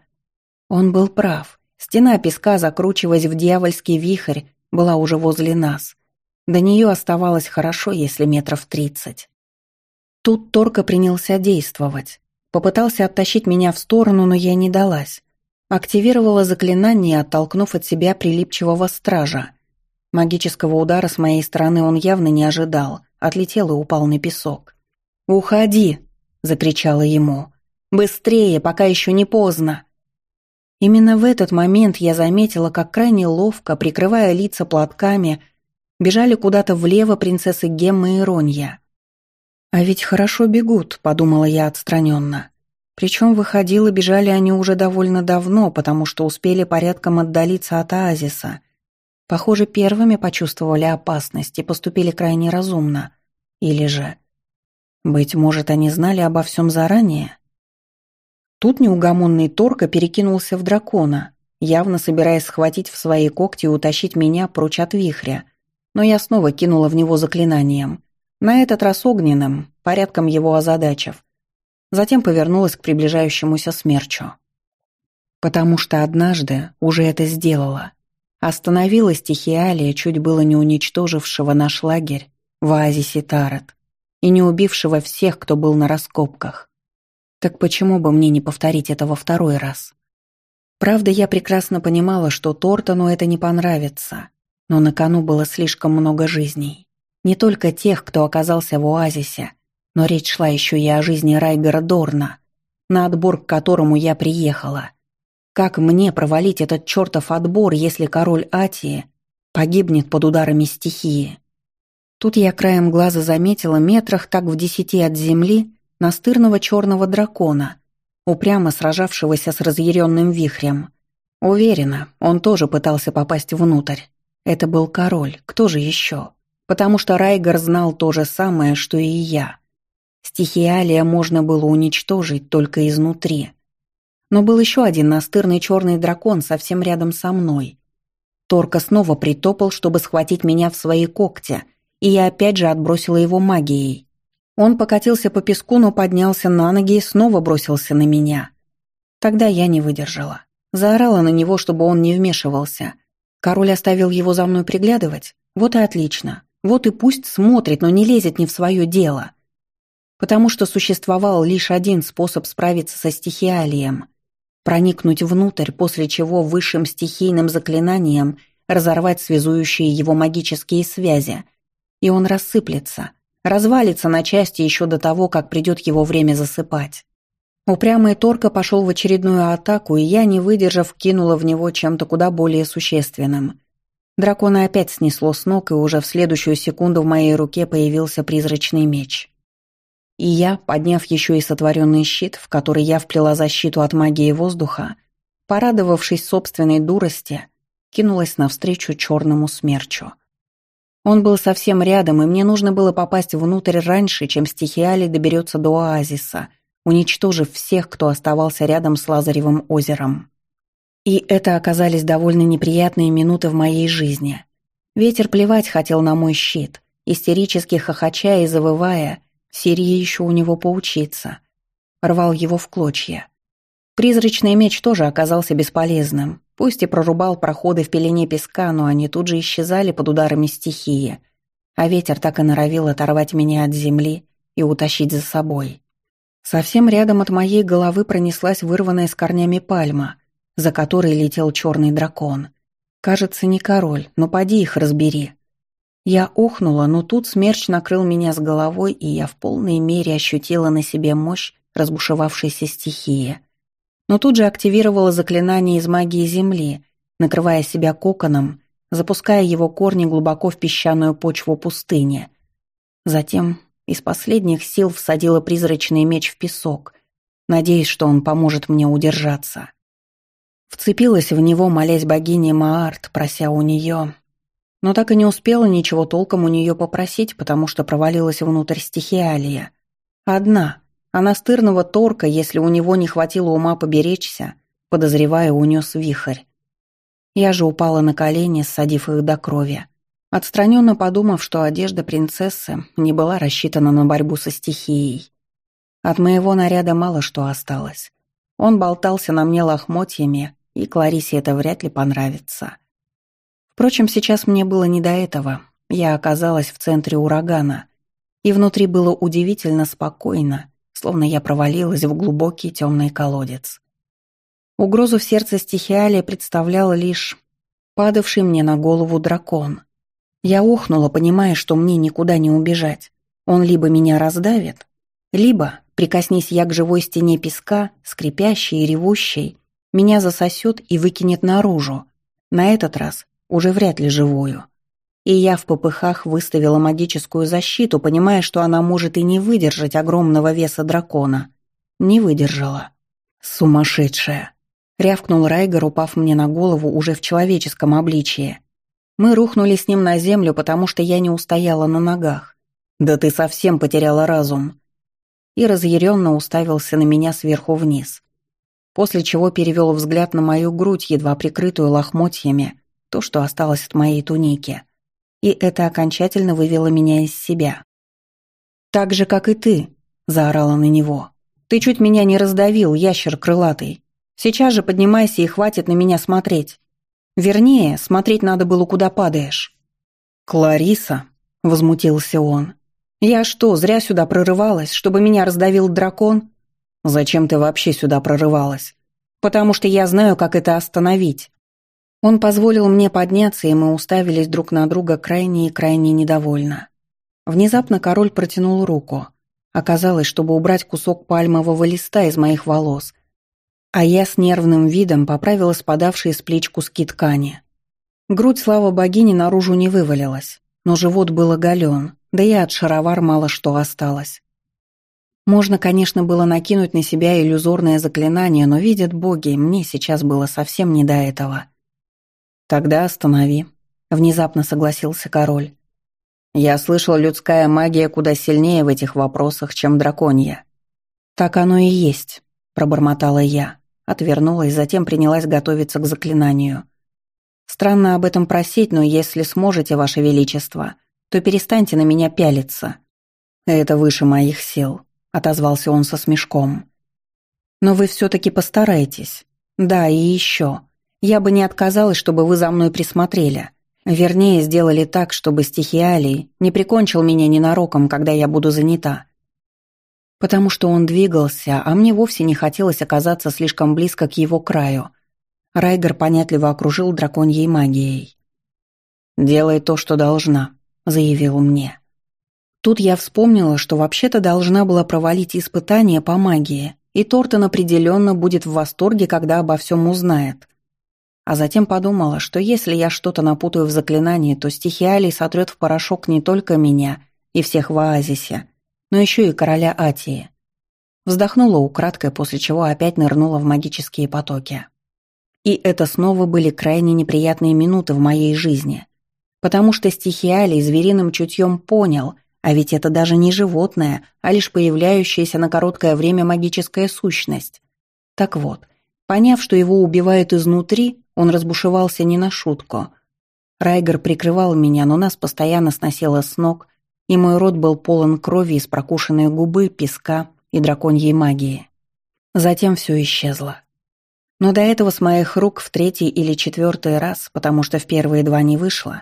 Он был прав. Стена песка, закручиваясь в дьявольский вихрь, была уже возле нас. До нее оставалось хорошо, если метров тридцать. Тут Торка принялся действовать. Попытался оттащить меня в сторону, но я не далась. Активировала заклинание, оттолкнув от себя прилипчивого стража. Магического удара с моей стороны он явно не ожидал, отлетел и упал на песок. «Уходи!» — закричала ему. «Быстрее, пока еще не поздно!» Именно в этот момент я заметила, как крайне ловко, прикрывая лица платками, бежали куда-то влево принцессы Гемма и Ронья. «А ведь хорошо бегут», — подумала я отстраненно. Причем выходило, бежали они уже довольно давно, потому что успели порядком отдалиться от оазиса. Похоже, первыми почувствовали опасность и поступили крайне разумно. Или же... Быть может, они знали обо всем заранее? Тут неугомонный Торка перекинулся в дракона, явно собираясь схватить в свои когти и утащить меня прочь от вихря. Но я снова кинула в него заклинанием. На этот раз огненным, порядком его озадачив. Затем повернулась к приближающемуся смерчу. Потому что однажды уже это сделала. Остановила стихиалия, чуть было не уничтожившего наш лагерь в оазисе Тарат и не убившего всех, кто был на раскопках. Так почему бы мне не повторить это во второй раз? Правда, я прекрасно понимала, что Тортону это не понравится, но на кону было слишком много жизней. Не только тех, кто оказался в оазисе, но речь шла еще и о жизни Райгера Дорна, на отбор к которому я приехала. Как мне провалить этот чертов отбор, если король Атии погибнет под ударами стихии? Тут я краем глаза заметила метрах так в десяти от земли настырного черного дракона, упрямо сражавшегося с разъяренным вихрем. Уверена, он тоже пытался попасть внутрь. Это был король, кто же еще? Потому что Райгар знал то же самое, что и я. Стихиалия можно было уничтожить только изнутри. Но был еще один настырный черный дракон совсем рядом со мной. Торка снова притопал, чтобы схватить меня в свои когти, и я опять же отбросила его магией. Он покатился по песку, но поднялся на ноги и снова бросился на меня. Тогда я не выдержала. Заорала на него, чтобы он не вмешивался. Король оставил его за мной приглядывать? Вот и отлично. Вот и пусть смотрит, но не лезет не в свое дело. потому что существовал лишь один способ справиться со стихиалием — проникнуть внутрь, после чего высшим стихийным заклинанием разорвать связующие его магические связи, и он рассыплется, развалится на части еще до того, как придет его время засыпать. Упрямый Торка пошел в очередную атаку, и я, не выдержав, кинула в него чем-то куда более существенным. Дракона опять снесло с ног, и уже в следующую секунду в моей руке появился призрачный меч. И я, подняв еще и сотворенный щит, в который я вплела защиту от магии воздуха, порадовавшись собственной дурости, кинулась навстречу черному смерчу. Он был совсем рядом, и мне нужно было попасть внутрь раньше, чем стихиали доберется до оазиса, уничтожив всех, кто оставался рядом с Лазаревым озером. И это оказались довольно неприятные минуты в моей жизни. Ветер плевать хотел на мой щит, истерически хохоча и завывая, Сирии еще у него поучиться. Рвал его в клочья. Призрачный меч тоже оказался бесполезным. Пусть и прорубал проходы в пелене песка, но они тут же исчезали под ударами стихии. А ветер так и норовил оторвать меня от земли и утащить за собой. Совсем рядом от моей головы пронеслась вырванная с корнями пальма, за которой летел черный дракон. Кажется, не король, но поди их разбери. Я охнула, но тут смерч накрыл меня с головой, и я в полной мере ощутила на себе мощь разбушевавшейся стихии но тут же активировала заклинание из магии Земли, накрывая себя коконом, запуская его корни глубоко в песчаную почву пустыни. Затем из последних сил всадила призрачный меч в песок, надеясь, что он поможет мне удержаться. Вцепилась в него, молясь богине Маарт, прося у нее, но так и не успела ничего толком у нее попросить, потому что провалилась внутрь стихиалия. Одна, а настырного торка, если у него не хватило ума поберечься, подозревая, унес вихрь. Я же упала на колени, ссадив их до крови, отстраненно подумав, что одежда принцессы не была рассчитана на борьбу со стихией. От моего наряда мало что осталось. Он болтался на мне лохмотьями, и Кларисе это вряд ли понравится. Впрочем, сейчас мне было не до этого. Я оказалась в центре урагана, и внутри было удивительно спокойно, словно я провалилась в глубокий темный колодец. Угрозу в сердце стихиалия представлял лишь падавший мне на голову дракон. Я охнула, понимая, что мне никуда не убежать. Он либо меня раздавит, либо, прикоснись я к живой стене песка, скрипящей и ревущей, меня засосет и выкинет наружу. На этот раз уже вряд ли живую. И я в попыхах выставила магическую защиту, понимая, что она может и не выдержать огромного веса дракона. Не выдержала. Сумасшедшая. Рявкнул Райгер, упав мне на голову уже в человеческом обличье. Мы рухнули с ним на землю, потому что я не устояла на ногах. «Да ты совсем потеряла разум!» И разъяренно уставился на меня сверху вниз. После чего перевел взгляд на мою грудь, едва прикрытую лохмотьями, то, что осталось от моей туники и это окончательно вывело меня из себя. «Так же, как и ты», — заорала на него. «Ты чуть меня не раздавил, ящер крылатый. Сейчас же поднимайся и хватит на меня смотреть. Вернее, смотреть надо было, куда падаешь». «Клариса», — возмутился он. «Я что, зря сюда прорывалась, чтобы меня раздавил дракон?» «Зачем ты вообще сюда прорывалась?» «Потому что я знаю, как это остановить. Он позволил мне подняться, и мы уставились друг на друга крайне и крайне недовольно. Внезапно король протянул руку. Оказалось, чтобы убрать кусок пальмового листа из моих волос. А я с нервным видом поправила спадавшие с плеч куски ткани. Грудь, слава богини, наружу не вывалилась, но живот был оголен, да и от шаровар мало что осталось. Можно, конечно, было накинуть на себя иллюзорное заклинание, но, видят боги, мне сейчас было совсем не до этого. «Тогда останови», — внезапно согласился король. «Я слышал, людская магия куда сильнее в этих вопросах, чем драконья». «Так оно и есть», — пробормотала я, отвернулась, затем принялась готовиться к заклинанию. «Странно об этом просить, но если сможете, Ваше Величество, то перестаньте на меня пялиться». «Это выше моих сил», — отозвался он со смешком. «Но вы все-таки постарайтесь. Да, и еще. Я бы не отказалась, чтобы вы за мной присмотрели. Вернее, сделали так, чтобы стихиалий не прикончил меня ненароком, когда я буду занята. Потому что он двигался, а мне вовсе не хотелось оказаться слишком близко к его краю. Райгер понятливо окружил драконьей магией. «Делай то, что должна», — заявил мне. Тут я вспомнила, что вообще-то должна была провалить испытание по магии, и Тортон определенно будет в восторге, когда обо всем узнает. А затем подумала, что если я что-то напутаю в заклинании, то стихиалий сотрет в порошок не только меня и всех в оазисе, но еще и короля Атии. Вздохнула украдкой, после чего опять нырнула в магические потоки. И это снова были крайне неприятные минуты в моей жизни, потому что стихиалий звериным чутьем понял, а ведь это даже не животное, а лишь появляющаяся на короткое время магическая сущность. Так вот, поняв, что его убивают изнутри, он разбушевался не на шутку. Райгер прикрывал меня, но нас постоянно сносило с ног, и мой рот был полон крови из прокушенной губы, песка и драконьей магии. Затем все исчезло. Но до этого с моих рук в третий или четвертый раз, потому что в первые два не вышло,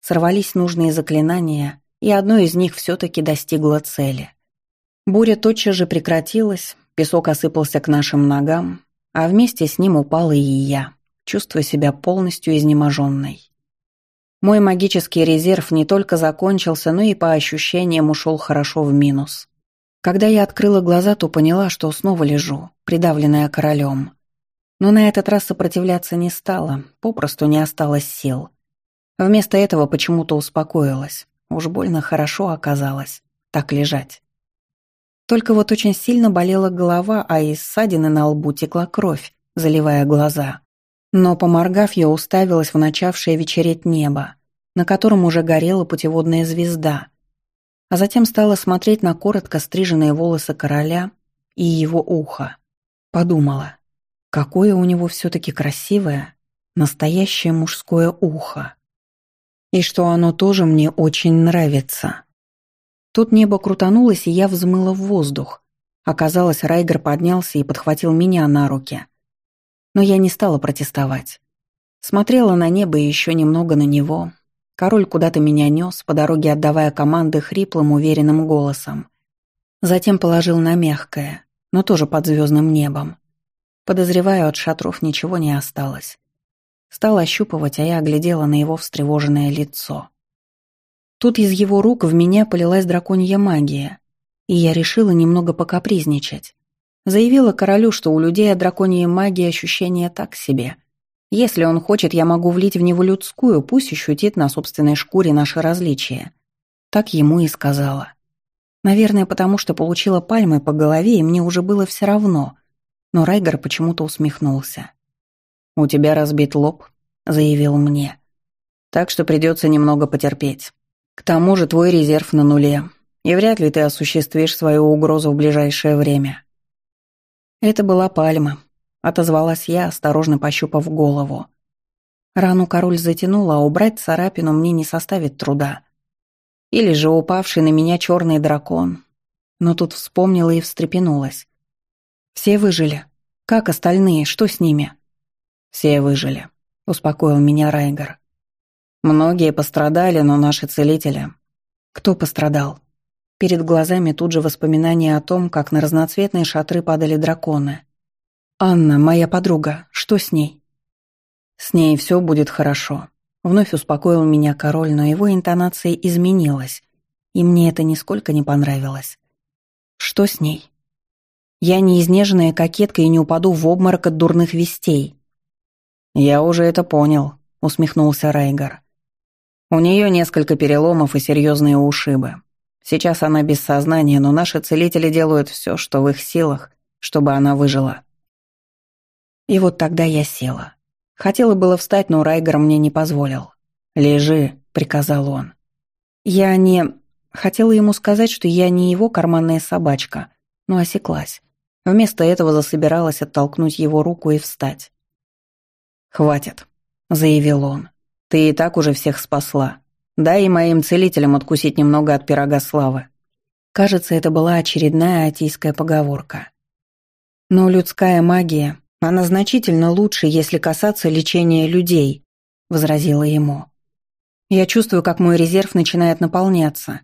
сорвались нужные заклинания, и одно из них все-таки достигло цели. Буря тотчас же прекратилась, песок осыпался к нашим ногам, а вместе с ним упала и я, чувствуя себя полностью изнеможенной. Мой магический резерв не только закончился, но и по ощущениям ушел хорошо в минус. Когда я открыла глаза, то поняла, что снова лежу, придавленная королем. Но на этот раз сопротивляться не стала, попросту не осталось сил. Вместо этого почему-то успокоилась. Уж больно хорошо оказалось так лежать. Только вот очень сильно болела голова, а из ссадины на лбу текла кровь, заливая глаза. Но, поморгав, я уставилась в начавшее вечереть небо, на котором уже горела путеводная звезда, а затем стала смотреть на коротко стриженные волосы короля и его ухо. Подумала, какое у него все-таки красивое, настоящее мужское ухо. И что оно тоже мне очень нравится. Тут небо крутанулось, и я взмыла в воздух. Оказалось, Райгер поднялся и подхватил меня на руки — но я не стала протестовать. Смотрела на небо и еще немного на него. Король куда-то меня нес, по дороге отдавая команды хриплым, уверенным голосом. Затем положил на мягкое, но тоже под звездным небом. Подозреваю, от шатров ничего не осталось. Стал ощупывать, а я оглядела на его встревоженное лицо. Тут из его рук в меня полилась драконья магия, и я решила немного покапризничать. Заявила королю, что у людей от драконьей магии ощущения так себе. Если он хочет, я могу влить в него людскую, пусть ощутит на собственной шкуре наши различия. Так ему и сказала. Наверное, потому что получила пальмой по голове, и мне уже было все равно. Но Райгер почему-то усмехнулся. «У тебя разбит лоб», — заявил мне. «Так что придется немного потерпеть. К тому же твой резерв на нуле, и вряд ли ты осуществишь свою угрозу в ближайшее время». «Это была пальма», — отозвалась я, осторожно пощупав голову. Рану король затянула, а убрать царапину мне не составит труда. Или же упавший на меня черный дракон. Но тут вспомнила и встрепенулась. «Все выжили. Как остальные? Что с ними?» «Все выжили», — успокоил меня Райгер. «Многие пострадали, но наши целители...» «Кто пострадал?» Перед глазами тут же воспоминания о том, как на разноцветные шатры падали драконы. «Анна, моя подруга, что с ней?» «С ней все будет хорошо», — вновь успокоил меня король, но его интонация изменилась, и мне это нисколько не понравилось. «Что с ней?» «Я не изнеженная кокетка и не упаду в обморок от дурных вестей». «Я уже это понял», — усмехнулся Райгар. «У нее несколько переломов и серьезные ушибы. Сейчас она без сознания, но наши целители делают все, что в их силах, чтобы она выжила. И вот тогда я села. Хотела было встать, но Райгер мне не позволил. «Лежи», — приказал он. Я не... Хотела ему сказать, что я не его карманная собачка, но осеклась. Вместо этого засобиралась оттолкнуть его руку и встать. «Хватит», — заявил он. «Ты и так уже всех спасла. Дай и моим целителям откусить немного от пирога славы. Кажется, это была очередная атийская поговорка. Но людская магия, она значительно лучше, если касаться лечения людей, возразила ему. Я чувствую, как мой резерв начинает наполняться.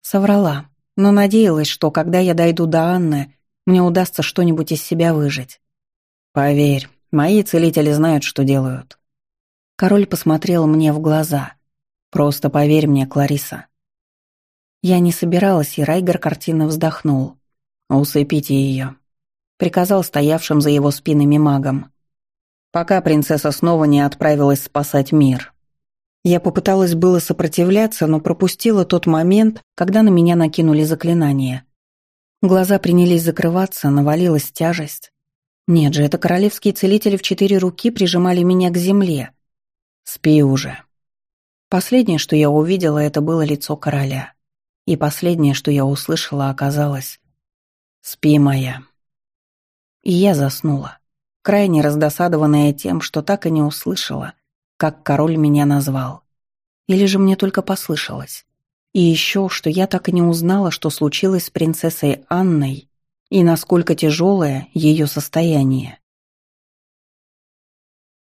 Соврала. но надеялась, что когда я дойду до Анны, мне удастся что-нибудь из себя выжить. Поверь, мои целители знают, что делают. Король посмотрел мне в глаза. Просто поверь мне, Клариса. Я не собиралась, и Райгер картинно вздохнул. «Усыпите ее», — приказал стоявшим за его спинами магам. Пока принцесса снова не отправилась спасать мир. Я попыталась было сопротивляться, но пропустила тот момент, когда на меня накинули заклинание. Глаза принялись закрываться, навалилась тяжесть. Нет же, это королевские целители в четыре руки прижимали меня к земле. Спи уже. Последнее, что я увидела, это было лицо короля. И последнее, что я услышала, оказалось «Спи, моя». И я заснула, крайне раздосадованная тем, что так и не услышала, как король меня назвал. Или же мне только послышалось. И еще, что я так и не узнала, что случилось с принцессой Анной и насколько тяжелое ее состояние.